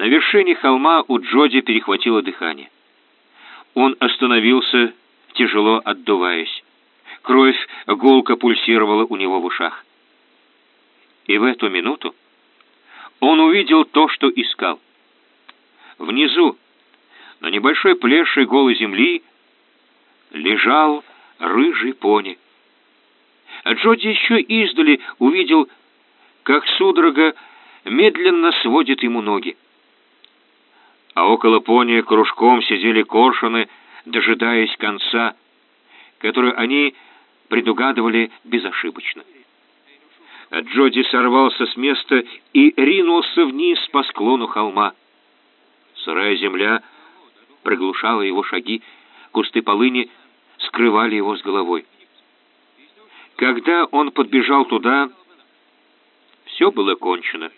На вершине холма у Джоди перехватило дыхание. Он остановился, тяжело отдуваясь. Кровь гулко пульсировала у него в ушах. И в эту минуту он увидел то, что искал. Внизу, на небольшой плешей голой земли, лежал рыжий пони. А Джоди еще издали увидел, как судорога медленно сводит ему ноги. А около пони кружком сидели коршуны, дожидаясь конца, который они предугадывали безошибочно. Джоди сорвался с места и ринулся вниз по склону холма. Сырая земля приглушала его шаги, кусты полыни скрывали его с головой. Когда он подбежал туда, все было кончено.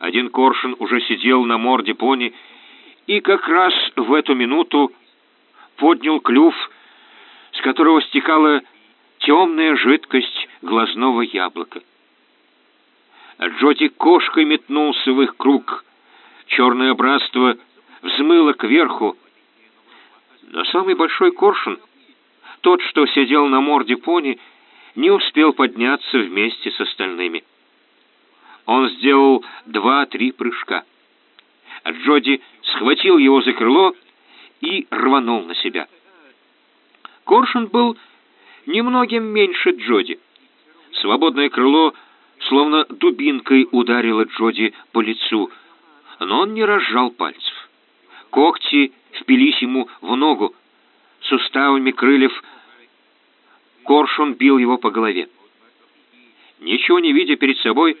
Один коршун уже сидел на морде пони и как раз в эту минуту поднял клюв, с которого стекала темная жидкость глазного яблока. Джоди кошкой метнулся в их круг. Черное братство взмыло кверху. Но самый большой коршун, тот, что сидел на морде пони, не успел подняться вместе с остальными. Он сделал два-три прыжка. Джоди схватил его за крыло и рванул на себя. Коршун был немногим меньше Джоди. Свободное крыло словно дубинкой ударило Джоди по лицу, но он не разжал пальцев. Когти впились ему в ногу. Суставами крыльев коршун бил его по голове. Ничего не видя перед собой,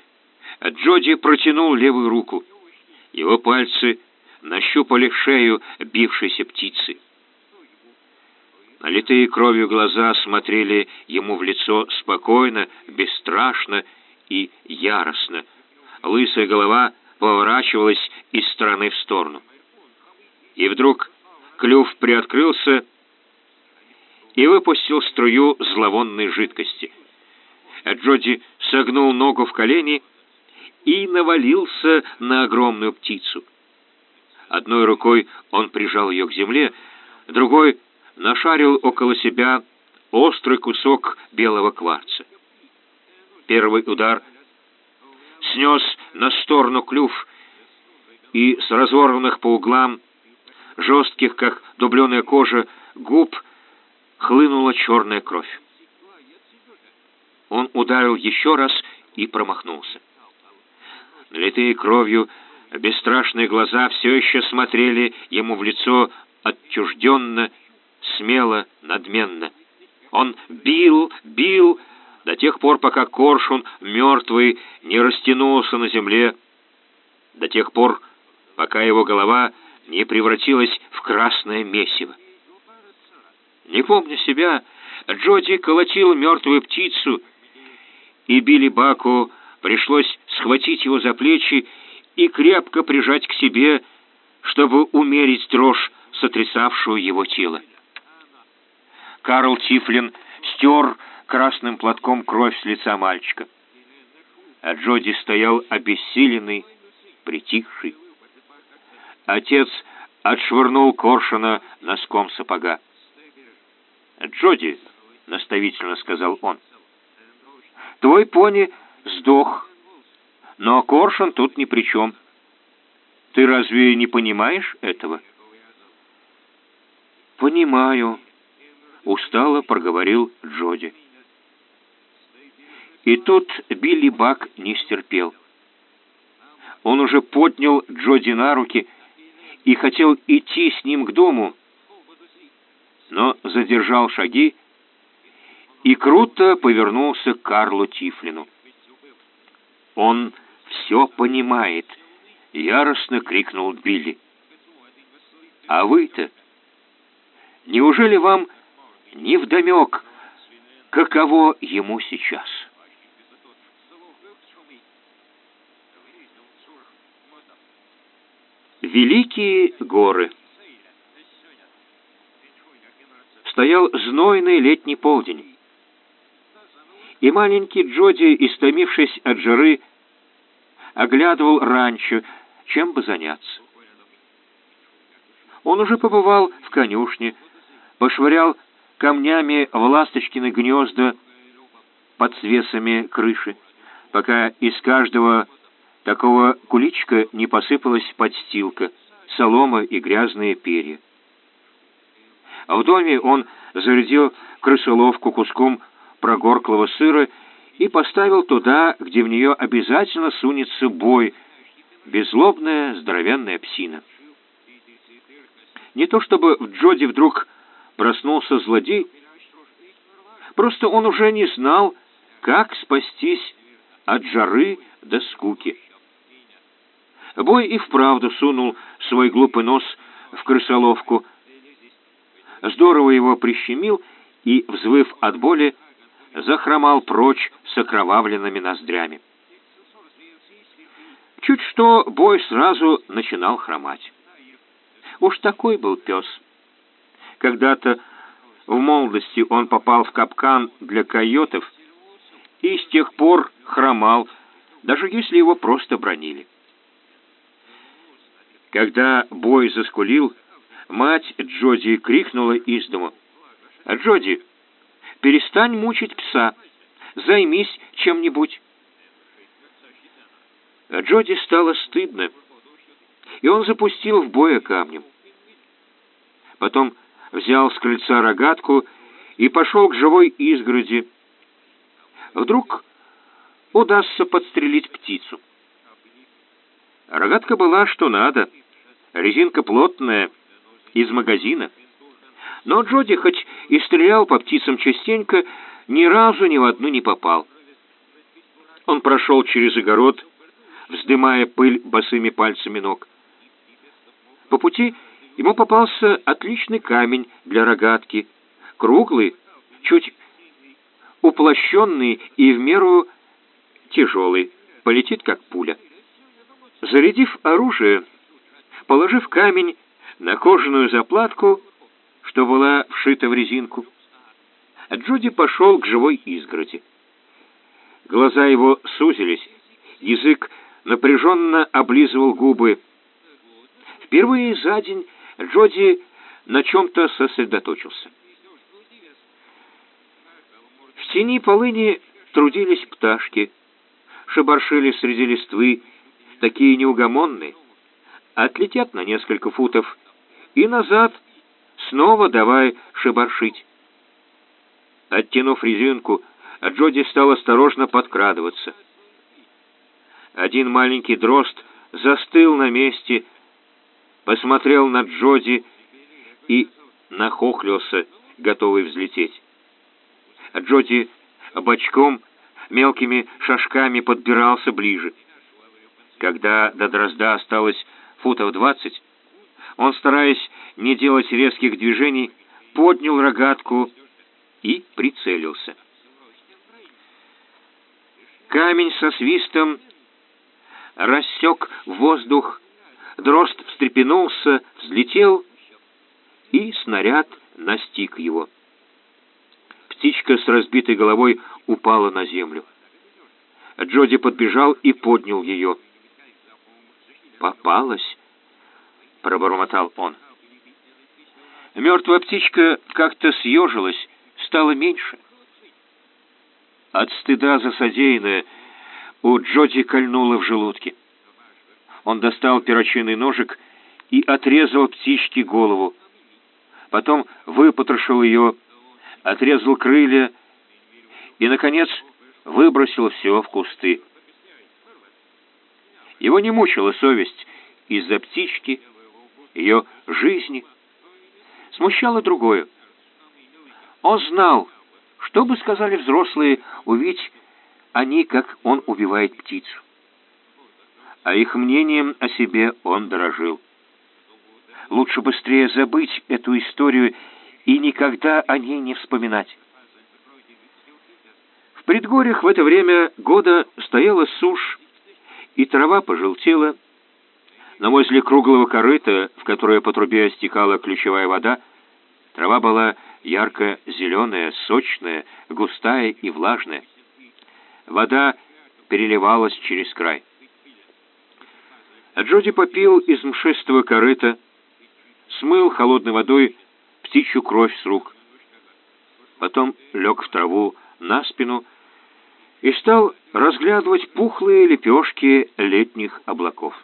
Джоди протянул левую руку. Его пальцы нащупали шею бившейся птицы. Налитые кровью глаза смотрели ему в лицо спокойно, бесстрашно и яростно. Лысая голова поворачивалась из стороны в сторону. И вдруг клюв приоткрылся и выпустил струю зловонной жидкости. Джоди согнул ногу в колени и навалился на огромную птицу. Одной рукой он прижал ее к земле, другой нашарил около себя острый кусок белого кварца. Первый удар снес на сторону клюв, и с разорванных по углам, жестких, как дубленая кожа, губ хлынула черная кровь. Он ударил еще раз и промахнулся. Налитые кровью, бесстрашные глаза все еще смотрели ему в лицо отчужденно смело, надменно. Он бил, бил до тех пор, пока коршун мертвый не растянулся на земле, до тех пор, пока его голова не превратилась в красное месиво. Не помня себя, Джоди колотил мертвую птицу, и Билли Баку пришлось схватить его за плечи и крепко прижать к себе, чтобы умерить дрожь, сотрясавшую его тело. Карл Тифлин стер красным платком кровь с лица мальчика. А Джоди стоял обессиленный, притихший. Отец отшвырнул Коршуна носком сапога. «Джоди», — наставительно сказал он, — «твой пони сдох, но Коршун тут ни при чем. Ты разве не понимаешь этого?» «Понимаю», — устало проговорил Джоди. И тут Билли Бак не стерпел. Он уже поднял Джоди на руки и хотел идти с ним к дому, но задержал шаги и круто повернулся к Карлу Тифлину. «Он все понимает», — яростно крикнул Билли. «А вы-то? Неужели вам невдомек, каково ему сейчас. Великие горы Стоял знойный летний полдень, и маленький Джоди, истомившись от жары, оглядывал ранчо, чем бы заняться. Он уже побывал в конюшне, пошвырял камнями в ласточкины гнезда под свесами крыши, пока из каждого такого куличка не посыпалась подстилка, солома и грязные перья. А в доме он зарядил крысоловку куском прогорклого сыра и поставил туда, где в нее обязательно сунется бой, беззлобная здоровенная псина. Не то чтобы в Джоди вдруг проснулся злодей, просто он уже не знал, как спастись от жары до скуки. Бой и вправду сунул свой глупый нос в крысоловку, здорово его прищемил и, взвыв от боли, захромал прочь с окровавленными ноздрями. Чуть что бой сразу начинал хромать. Уж такой был пес. Когда-то в молодости он попал в капкан для койотов и с тех пор хромал, даже если его просто бронили. Когда бой заскулил, мать Джоди крикнула из дома. «Джоди, перестань мучить пса, займись чем-нибудь». Джоди стало стыдно, и он запустил в боя камнем. Потом взял с крыльца рогатку и пошел к живой изгороди. Вдруг удастся подстрелить птицу. Рогатка была что надо, резинка плотная, из магазина. Но Джоди хоть и стрелял по птицам частенько, ни разу ни в одну не попал. Он прошел через огород, вздымая пыль босыми пальцами ног. По пути ему попался отличный камень для рогатки, круглый, чуть уплощенный и в меру тяжелый, полетит как пуля. Зарядив оружие, положив камень на кожаную заплатку, что была вшита в резинку, Джуди пошел к живой изгороди. Глаза его сузились, язык напряженно облизывал губы. Впервые за день Джоди на чем-то сосредоточился. В тени полыни трудились пташки, шебаршили среди листвы, такие неугомонные, отлетят на несколько футов и назад, снова давай шебаршить. Оттянув резинку, Джоди стал осторожно подкрадываться. Один маленький дрозд застыл на месте, посмотрел на Джоди и нахохлился, готовый взлететь. Джоди бочком, мелкими шажками подбирался ближе. Когда до дрозда осталось футов двадцать, он, стараясь не делать резких движений, поднял рогатку и прицелился. Камень со свистом рассек воздух, дрозд встрепенулся, взлетел, и снаряд настиг его. Птичка с разбитой головой упала на землю. Джоди подбежал и поднял ее. «Попалась!» — пробормотал он. Мертвая птичка как-то съежилась, стала меньше. От стыда за содеянное у Джоди кольнуло в желудке. Он достал перочинный ножик и отрезал птичке голову. Потом выпотрошил ее, отрезал крылья и, наконец, выбросил все в кусты. Его не мучила совесть из-за птички, ее жизни. Смущало другое. Он знал, что бы сказали взрослые, увидеть они, как он убивает птицу. А их мнением о себе он дорожил. Лучше быстрее забыть эту историю и никогда о ней не вспоминать. В предгорьях в это время года стояла сушь, и трава пожелтела, но возле круглого корыта, в которое по трубе стекала ключевая вода, трава была ярко-зеленая, сочная, густая и влажная. Вода переливалась через край. А Джоди попил из мшистого корыта, смыл холодной водой птичью кровь с рук. Потом лег в траву на спину и стал разглядывать пухлые лепешки летних облаков.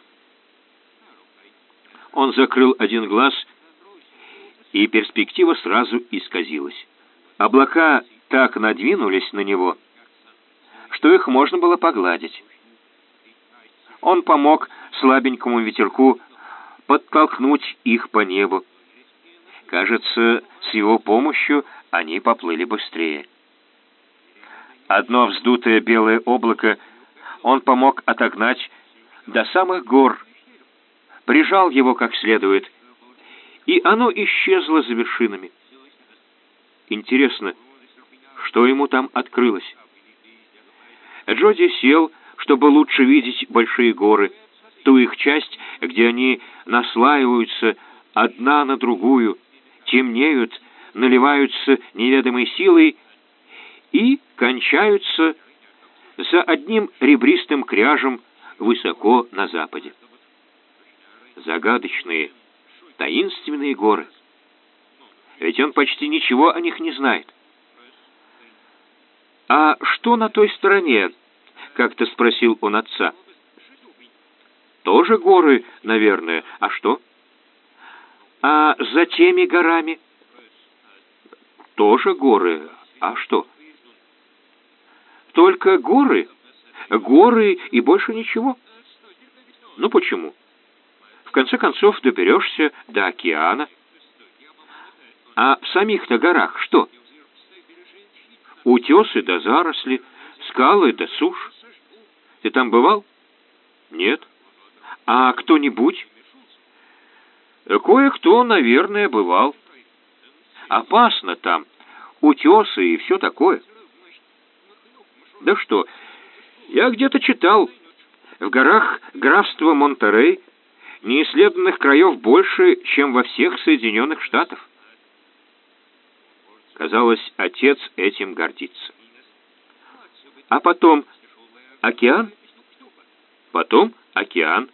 Он закрыл один глаз, и перспектива сразу исказилась. Облака так надвинулись на него, что их можно было погладить. Он помог слабенькому ветерку подтолкнуть их по небу. Кажется, с его помощью они поплыли быстрее. Одно вздутое белое облако он помог отогнать до самых гор, прижал его как следует, и оно исчезло за вершинами. Интересно, что ему там открылось? Джоди сел, чтобы лучше видеть большие горы, ту их часть, где они наслаиваются одна на другую, темнеют, наливаются неведомой силой и кончаются за одним ребристым кряжем высоко на западе. Загадочные, таинственные горы. Ведь он почти ничего о них не знает. «А что на той стороне?» — как-то спросил он отца. «Тоже горы, наверное. А что?» «А за теми горами?» «Тоже горы. А что?» «Только горы? Горы и больше ничего?» «Ну почему?» «В конце концов доберешься до океана». «А в самих-то горах что?» Утесы да заросли, скалы да сушь. Ты там бывал? Нет. А кто-нибудь? Кое-кто, наверное, бывал. Опасно там. Утесы и все такое. Да что, я где-то читал. В горах графства Монтерей неисследованных краев больше, чем во всех Соединенных Штатах. Казалось, отец этим гордится. А потом океан? Потом океан.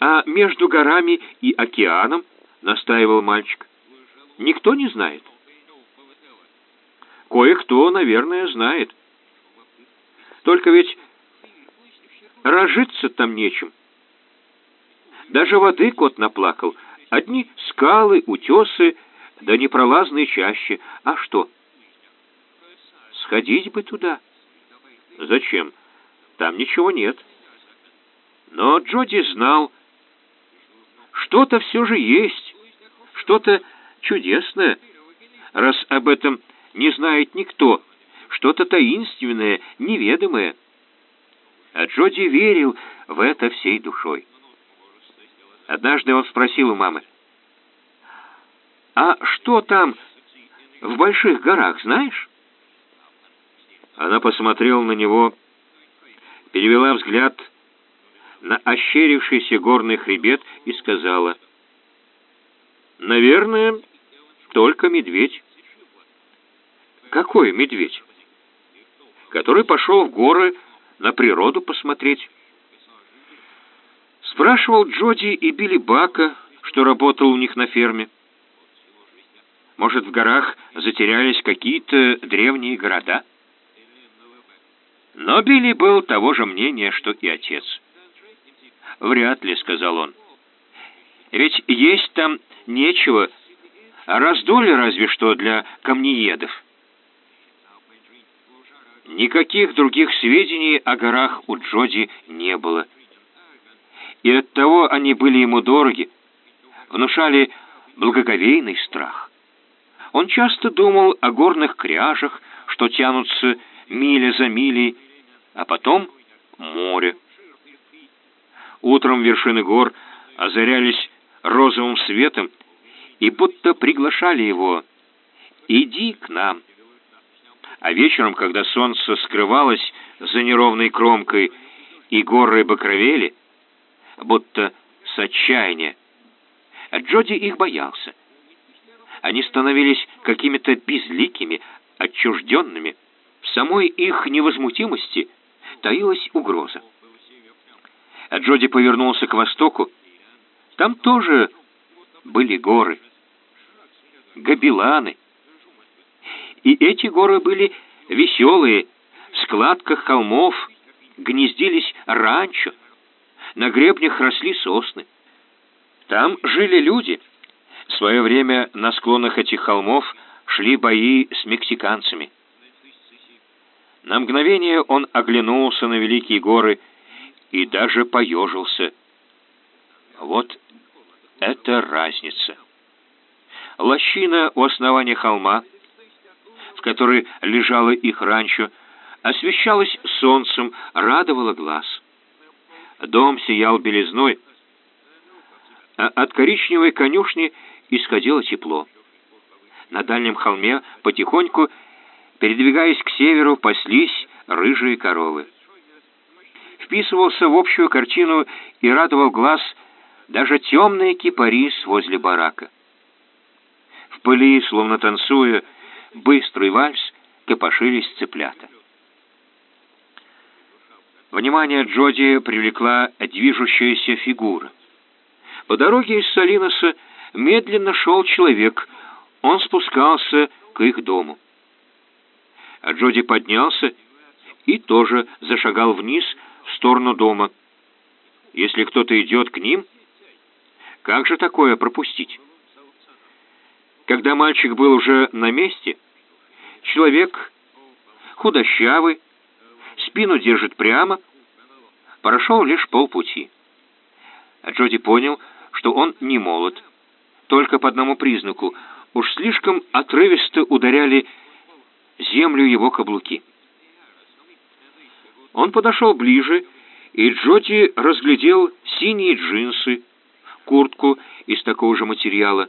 А между горами и океаном, настаивал мальчик, никто не знает. Кое-кто, наверное, знает. Только ведь разжиться там нечем. Даже воды кот наплакал. Одни скалы, утесы да непролазной чаще. А что? Сходить бы туда. Зачем? Там ничего нет. Но Джоди знал, что-то все же есть, что-то чудесное, раз об этом не знает никто, что-то таинственное, неведомое. А Джоди верил в это всей душой. Однажды он спросил у мамы, «А что там в больших горах, знаешь?» Она посмотрела на него, перевела взгляд на ощерившийся горный хребет и сказала, «Наверное, только медведь». «Какой медведь?» «Который пошел в горы на природу посмотреть». Спрашивал Джоди и Билли Бака, что работал у них на ферме. Может, в горах затерялись какие-то древние города? Но Билли был того же мнения, что и отец. «Вряд ли», — сказал он. «Ведь есть там нечего, а раздолье разве что для камнеедов». Никаких других сведений о горах у Джоди не было. И оттого они были ему дороги, внушали благоговейный страх. Он часто думал о горных кряжах, что тянутся миля за милей, а потом море. Утром вершины гор озарялись розовым светом и будто приглашали его «Иди к нам». А вечером, когда солнце скрывалось за неровной кромкой и горы bakровели, будто с отчаяния, Джоди их боялся. Они становились какими-то безликими, отчужденными. В самой их невозмутимости таилась угроза. Джоди повернулся к востоку. Там тоже были горы. Габиланы. И эти горы были веселые. В складках холмов гнездились ранчо. На гребнях росли сосны. Там жили люди. В свое время на склонах этих холмов шли бои с мексиканцами. На мгновение он оглянулся на великие горы и даже поежился. Вот это разница. Лощина у основания холма, в которой лежало их ранчо, освещалась солнцем, радовала глаз. Дом сиял белизной, а от коричневой конюшни исходило тепло. На дальнем холме потихоньку, передвигаясь к северу, паслись рыжие коровы. Вписывался в общую картину и радовал глаз даже темный кипарис возле барака. В пыли, словно танцуя, быстрый вальс, копошились цыплята. Внимание Джоди привлекла движущаяся фигура. По дороге из Салиноса медленно шел человек. Он спускался к их дому. А Джоди поднялся и тоже зашагал вниз в сторону дома. Если кто-то идет к ним, как же такое пропустить? Когда мальчик был уже на месте, человек худощавый, спину держит прямо, прошел лишь полпути. Джоди понял, что он не молод, только по одному признаку. Уж слишком отрывисто ударяли землю его каблуки. Он подошел ближе, и Джоди разглядел синие джинсы, куртку из такого же материала,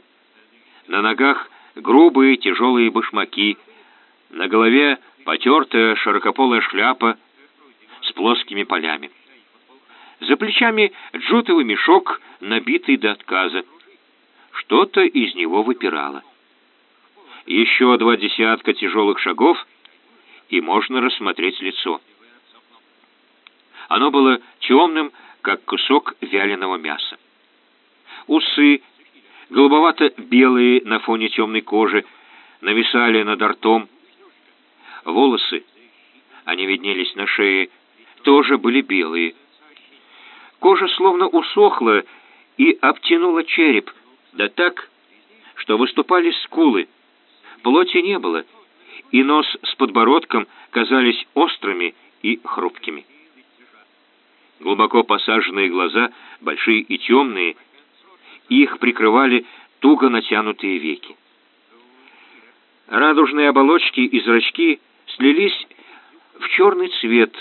на ногах грубые тяжелые башмаки, на голове потертая широкополая шляпа с плоскими полями. За плечами джутовый мешок, набитый до отказа. Что-то из него выпирало. Еще два десятка тяжелых шагов, и можно рассмотреть лицо. Оно было темным, как кусок вяленого мяса. Усы голубовато-белые на фоне темной кожи, нависали над ртом. Волосы, они виднелись на шее, тоже были белые. Кожа словно усохла и обтянула череп, да так, что выступали скулы. Плоти не было, и нос с подбородком казались острыми и хрупкими. Глубоко посаженные глаза, большие и темные, их прикрывали туго натянутые веки. Радужные оболочки и зрачки слились в черный цвет,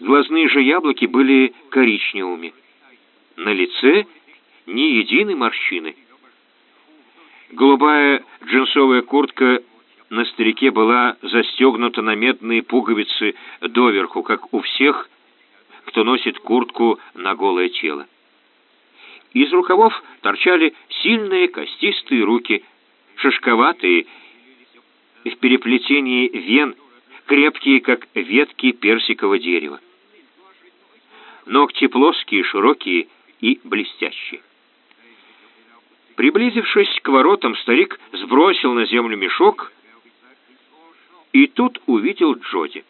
глазные же яблоки были коричневыми. На лице ни единой морщины. Голубая джинсовая куртка на старике была застегнута на медные пуговицы доверху, как у всех, кто носит куртку на голое тело. Из рукавов торчали сильные костистые руки, шишковатые, в переплетении вен, крепкие, как ветки персикового дерева. Ногти плоские, широкие и блестящие. Приблизившись к воротам, старик сбросил на землю мешок и тут увидел Джоди.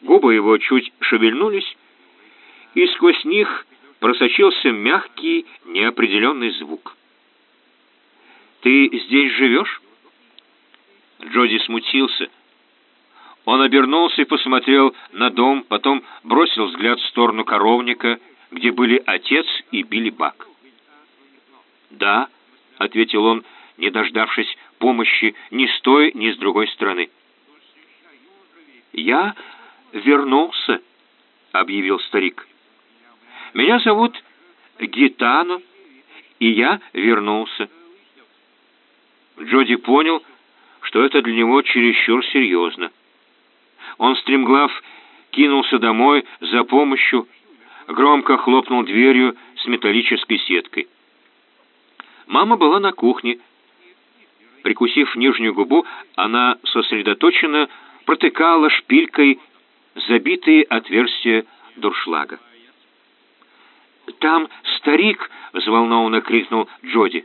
Губы его чуть шевельнулись, и сквозь них просочился мягкий, неопределенный звук. «Ты здесь живешь?» Джоди смутился. Он обернулся и посмотрел на дом, потом бросил взгляд в сторону коровника, где были отец и Билли Бак. «Да», — ответил он, не дождавшись помощи ни с той, ни с другой стороны. «Я вернулся», — объявил старик. Меня зовут Гитано, и я вернулся. Джоди понял, что это для него чересчур серьезно. Он стремглав кинулся домой за помощью, громко хлопнул дверью с металлической сеткой. Мама была на кухне. Прикусив нижнюю губу, она сосредоточенно протыкала шпилькой забитые отверстия дуршлага. «Там старик!» — взволнованно крикнул Джоди.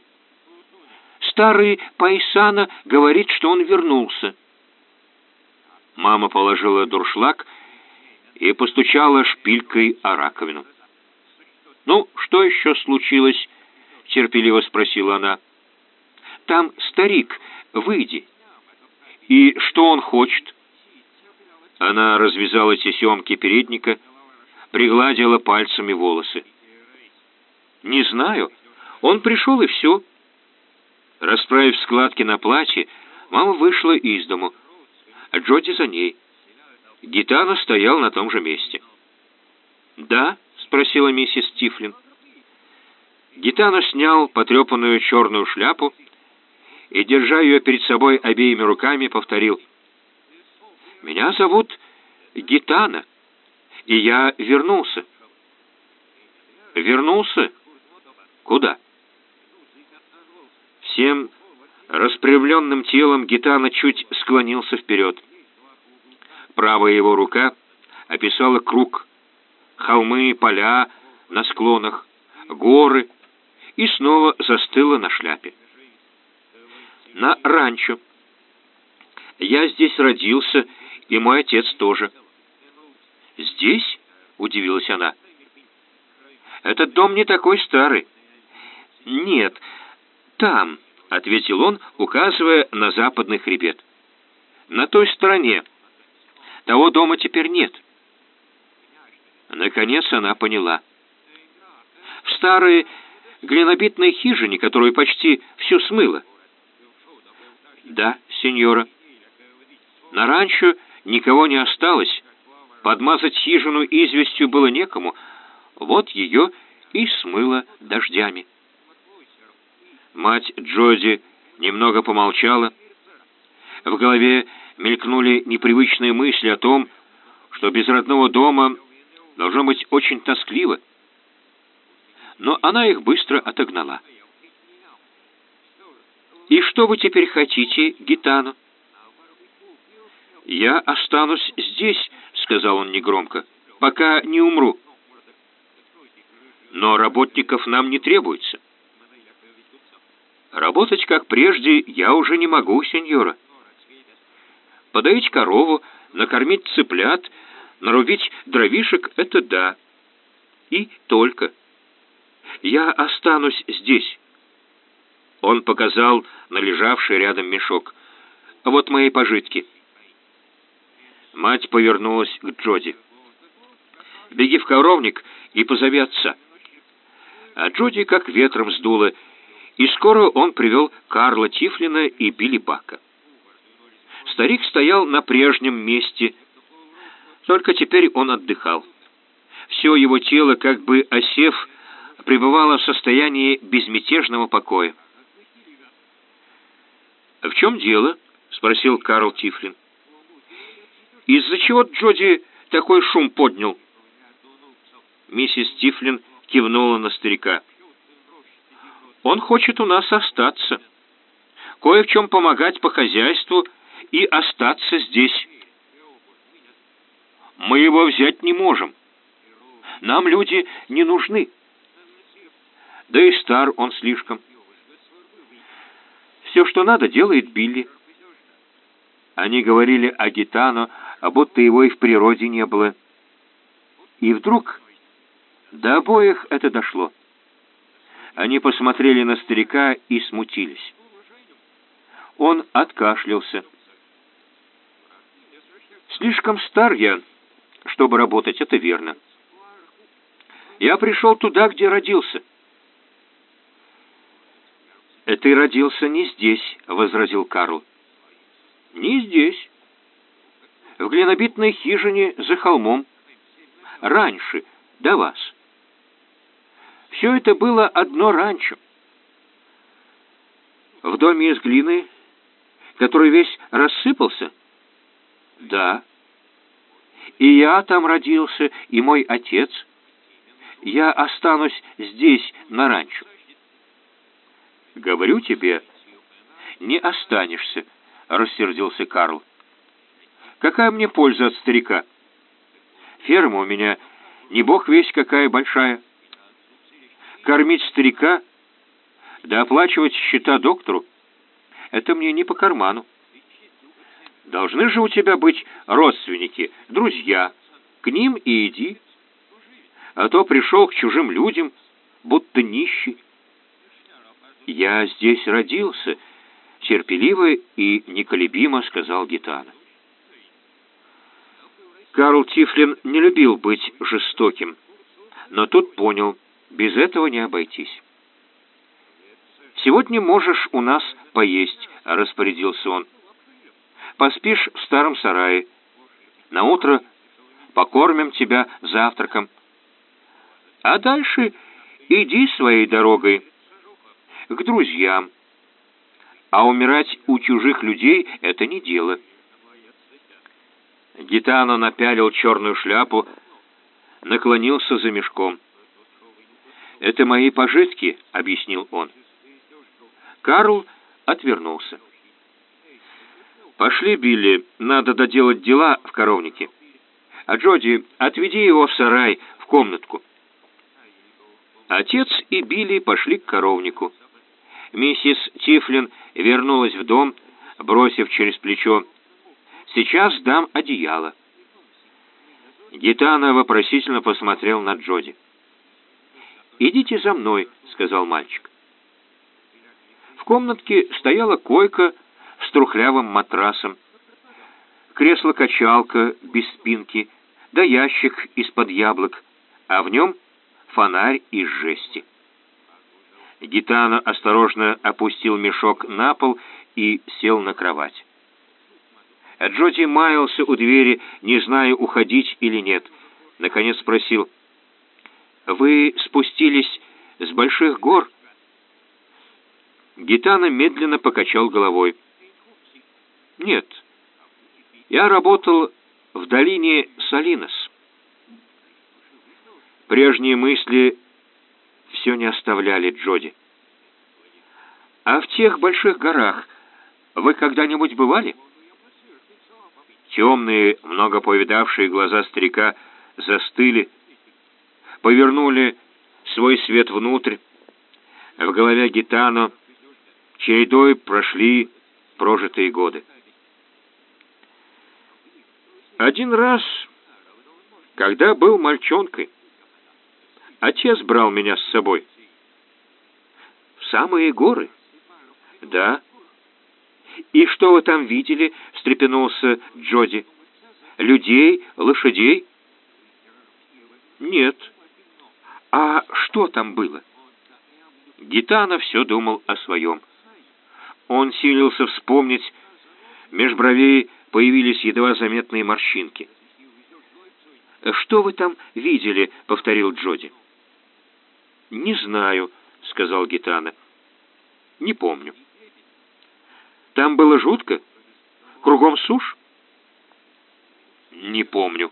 «Старый Пайсана говорит, что он вернулся». Мама положила дуршлаг и постучала шпилькой о раковину. «Ну, что еще случилось?» — терпеливо спросила она. «Там старик, выйди». «И что он хочет?» Она развязала тесемки передника, пригладила пальцами волосы. «Не знаю. Он пришел, и все». Расправив складки на платье, мама вышла из дому, а Джоди за ней. Гитана стоял на том же месте. «Да?» — спросила миссис Тифлин. Гитана снял потрепанную черную шляпу и, держа ее перед собой обеими руками, повторил. «Меня зовут Гитана, и я вернулся». «Вернулся? Куда?» Всем распрямленным телом Гитана чуть склонился вперед. Правая его рука описала круг, холмы, поля на склонах, горы, и снова застыла на шляпе. На ранчо. Я здесь родился, и мой отец тоже. Здесь? Удивилась она. Этот дом не такой старый. Нет, там, ответил он, указывая на западный хребет. На той стороне. Того дома теперь нет. Наконец она поняла. В старой глинобитной хижине, которую почти всю смыло. Да, сеньора. На ранчо никого не осталось. Подмазать хижину известью было некому. Вот ее и смыло дождями. Мать Джоди немного помолчала. В голове мелькнули непривычные мысли о том, что без родного дома должно быть очень тоскливо. Но она их быстро отогнала. «И что вы теперь хотите, Гитану?» «Я останусь здесь», — сказал он негромко, — «пока не умру». «Но работников нам не требуется». «Работать, как прежде, я уже не могу, сеньора» подоить корову, накормить цыплят, нарубить дровишек — это да. И только. Я останусь здесь. Он показал на лежавший рядом мешок. Вот мои пожитки. Мать повернулась к Джоди. «Беги в коровник и позови отца». А Джоди как ветром сдуло, и скоро он привел Карла Тифлина и Билли Бака. Старик стоял на прежнем месте, только теперь он отдыхал. Все его тело, как бы осев, пребывало в состоянии безмятежного покоя. «В чем дело?» — спросил Карл Тифлин. «Из-за чего Джоди такой шум поднял?» Миссис Тифлин кивнула на старика. «Он хочет у нас остаться, кое в чем помогать по хозяйству и остаться здесь. Мы его взять не можем. Нам люди не нужны. Да и стар он слишком. Все, что надо, делает Билли. Они говорили о Гитано, а будто его и в природе не было. И вдруг до обоих это дошло. Они посмотрели на старика и смутились. Он откашлялся. Слишком стар я, чтобы работать, это верно. Я пришел туда, где родился. «Ты родился не здесь», — возразил Карл. «Не здесь. В глинобитной хижине за холмом. Раньше, до вас. Все это было одно ранчо. В доме из глины, который весь рассыпался, да. И я там родился, и мой отец. Я останусь здесь, на ранчо. Говорю тебе, не останешься, рассердился Карл. Какая мне польза от старика? Ферма у меня не бог весь какая большая. Кормить старика, да оплачивать счета доктору — это мне не по карману. Должны же у тебя быть родственники, друзья. К ним и иди. А то пришел к чужим людям, будто нищий. Я здесь родился, терпеливо и неколебимо сказал Гитана. Карл Тифлин не любил быть жестоким, но тут понял, без этого не обойтись. «Сегодня можешь у нас поесть», — распорядился он. «Поспишь в старом сарае. На утро покормим тебя завтраком. А дальше иди своей дорогой к друзьям. А умирать у чужих людей — это не дело». Гитано напялил черную шляпу, наклонился за мешком. «Это мои пожитки», — объяснил он. Карл отвернулся. «Пошли, Билли, надо доделать дела в коровнике. А Джоди, отведи его в сарай, в комнатку». Отец и Билли пошли к коровнику. Миссис Тифлин вернулась в дом, бросив через плечо Сейчас дам одеяло». Гитана вопросительно посмотрел на Джоди. «Идите за мной», — сказал мальчик. В комнатке стояла койка с трухлявым матрасом, кресло-качалка без спинки, да ящик из-под яблок, а в нем фонарь из жести. Гитана осторожно опустил мешок на пол и сел на кровать. Джоди маялся у двери, не зная, уходить или нет. Наконец спросил, «Вы спустились с больших гор?» Гитана медленно покачал головой. «Нет, я работал в долине Салинос». Прежние мысли все не оставляли Джоди. «А в тех больших горах вы когда-нибудь бывали?» Темные, много повидавшие глаза старика застыли, повернули свой свет внутрь. В голове Гитано чередой прошли прожитые годы. Один раз, когда был мальчонкой, отец брал меня с собой. В самые горы? Да. «И что вы там видели?» — встрепенулся Джоди. «Людей? Лошадей?» «Нет». «А что там было?» Гитана все думал о своем. Он силился вспомнить, меж бровей появились едва заметные морщинки. «Что вы там видели?» — повторил Джоди. «Не знаю», — сказал Гитана. «Не помню». Там было жутко? Кругом сушь? Не помню.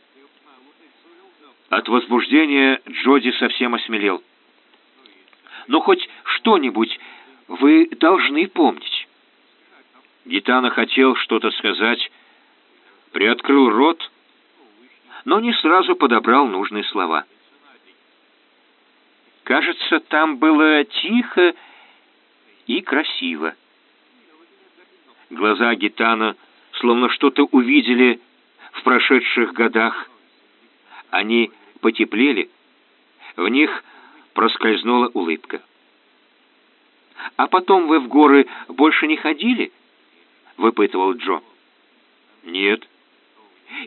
От возбуждения Джоди совсем осмелел. Но хоть что-нибудь вы должны помнить. Гитана хотел что-то сказать, приоткрыл рот, но не сразу подобрал нужные слова. Кажется, там было тихо и красиво. Глаза Гитана словно что-то увидели в прошедших годах. Они потеплели, в них проскользнула улыбка. «А потом вы в горы больше не ходили?» — выпытывал Джо. «Нет».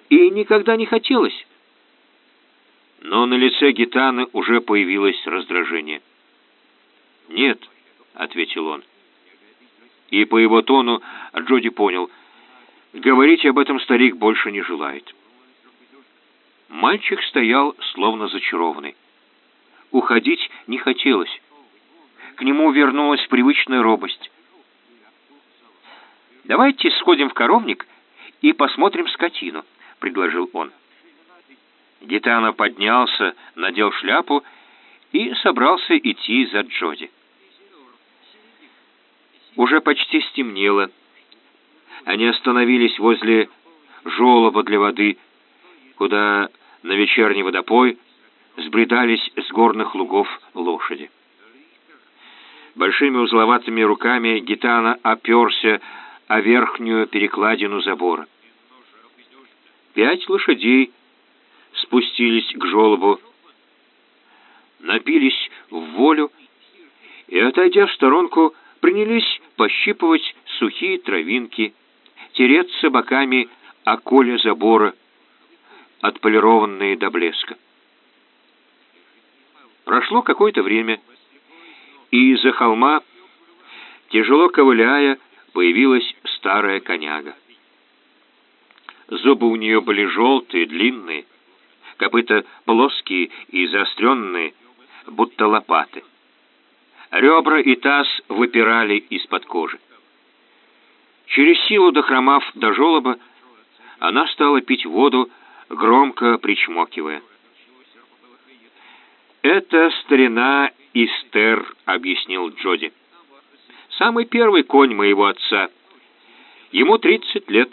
«И никогда не хотелось?» Но на лице Гитаны уже появилось раздражение. «Нет», — ответил он и по его тону Джоди понял, говорить об этом старик больше не желает. Мальчик стоял, словно зачарованный. Уходить не хотелось. К нему вернулась привычная робость. «Давайте сходим в коровник и посмотрим скотину», — предложил он. Гитана поднялся, надел шляпу и собрался идти за Джоди. Уже почти стемнело. Они остановились возле желоба для воды, куда на вечерний водопой сбредались с горных лугов лошади. Большими узловатыми руками Гитана оперся о верхнюю перекладину забора. Пять лошадей спустились к желобу, напились в волю и, отойдя в сторонку, принялись пощипывать сухие травинки, тереться боками о коле забора, отполированные до блеска. Прошло какое-то время, и из-за холма, тяжело ковыляя, появилась старая коняга. Зубы у нее были желтые, длинные, копыта плоские и заостренные, будто лопаты. Ребра и таз выпирали из-под кожи. Через силу дохромав до желоба, она стала пить воду, громко причмокивая. «Это старина Истер», — объяснил Джоди. «Самый первый конь моего отца. Ему тридцать лет».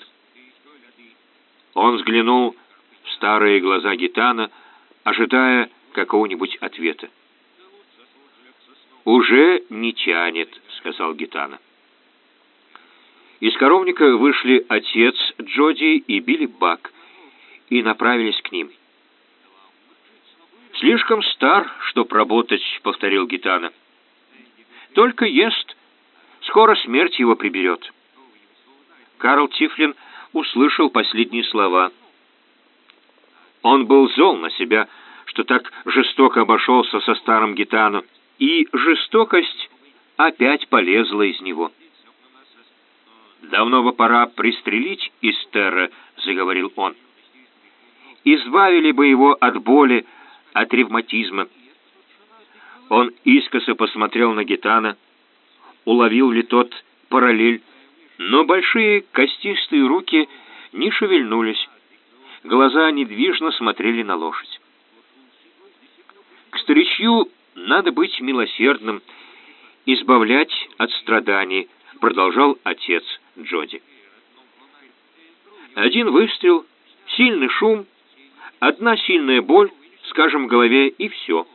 Он взглянул в старые глаза Гитана, ожидая какого-нибудь ответа. «Уже не тянет», — сказал Гитана. Из коровника вышли отец Джоди и Билли Бак и направились к ним. «Слишком стар, чтоб работать», — повторил Гитана. «Только ест. Скоро смерть его приберет». Карл Тифлин услышал последние слова. Он был зол на себя, что так жестоко обошелся со старым Гитаном, и жестокость опять полезла из него. «Давно бы пора пристрелить Истера», — заговорил он. «Избавили бы его от боли, от ревматизма». Он искоса посмотрел на Гитана, уловил ли тот параллель, но большие костистые руки не шевельнулись, глаза недвижно смотрели на лошадь. К старичью надо быть милосердным, избавлять от страданий, продолжал отец Джоди. Один выстрел, сильный шум, одна сильная боль, скажем, в голове, и все.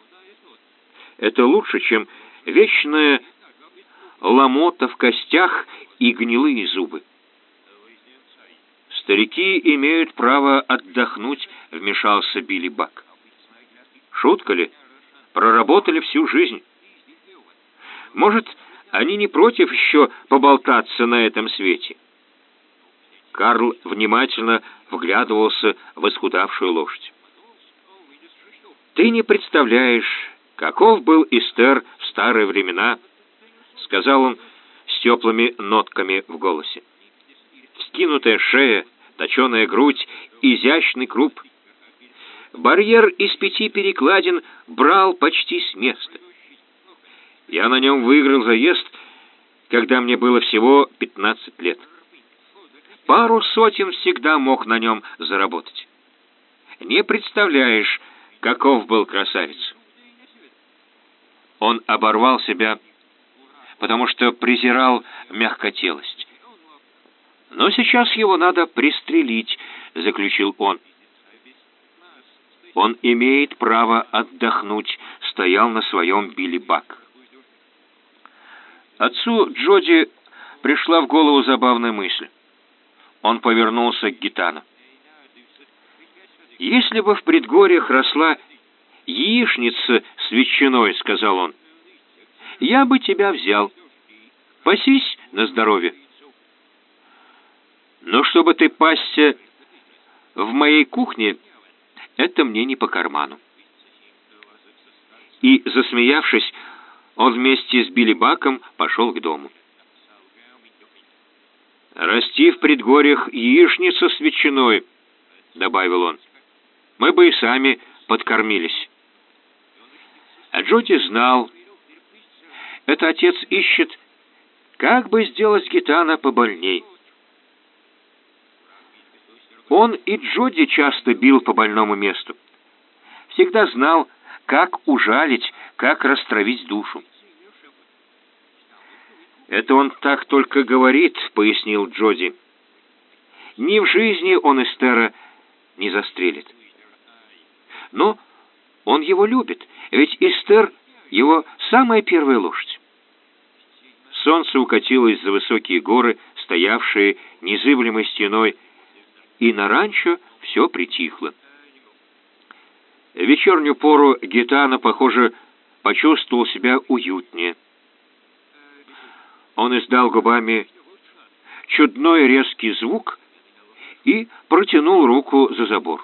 Это лучше, чем вечная ломота в костях и гнилые зубы. «Старики имеют право отдохнуть», — вмешался Билли Бак. «Шутка ли? Проработали всю жизнь. Может, они не против еще поболтаться на этом свете?» Карл внимательно вглядывался в исхудавшую лошадь. «Ты не представляешь, каков был Эстер в старые времена», — сказал он с теплыми нотками в голосе. Скинутая шея, точеная грудь, изящный круп. Барьер из пяти перекладин брал почти с места. Я на нем выиграл заезд, когда мне было всего 15 лет. Пару сотен всегда мог на нем заработать. Не представляешь, каков был красавец. Он оборвал себя, потому что презирал мягкотелость. «Но сейчас его надо пристрелить», — заключил он. «Он имеет право отдохнуть», — стоял на своем Билли Бак. Отцу Джоди пришла в голову забавная мысль. Он повернулся к Гитану. «Если бы в предгорьях росла яичница с ветчиной», — сказал он, — «я бы тебя взял. Пасись на здоровье». «Но чтобы ты пасся в моей кухне, это мне не по карману». И, засмеявшись, он вместе с Билли Баком пошел к дому. «Расти в предгорьях яичница с ветчиной», — добавил он. «Мы бы и сами подкормились». А Джоди знал. Это отец ищет, как бы сделать Гитана побольней. Он и Джоди часто бил по больному месту. Всегда знал, как ужалить, как растравить душу. «Это он так только говорит», — пояснил Джоди. «Ни в жизни он Эстера не застрелит. Но он его любит, ведь Эстер — его самая первая лошадь. Солнце укатилось за высокие горы, стоявшие незыблемой стеной, и на ранчо все притихло. В вечернюю пору Гитана, похоже, почувствовал себя уютнее. Он издал губами чудной резкий звук и протянул руку за забор.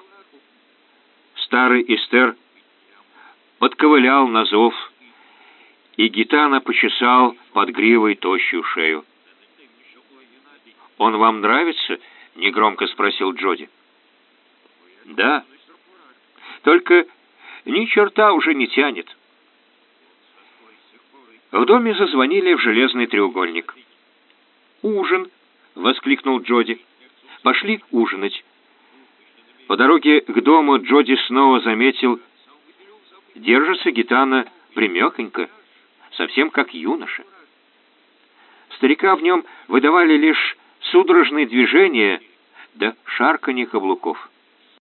Старый Эстер подковылял на зов, и Гитана почесал под гривой тощую шею. «Он вам нравится?» — негромко спросил Джоди. «Да. Только ни черта уже не тянет». В доме зазвонили в железный треугольник. «Ужин!» — воскликнул Джоди. «Пошли ужинать». По дороге к дому Джоди снова заметил, держится гитана примехонько, совсем как юноша. Старика в нем выдавали лишь судорожные движения да шарканье каблуков.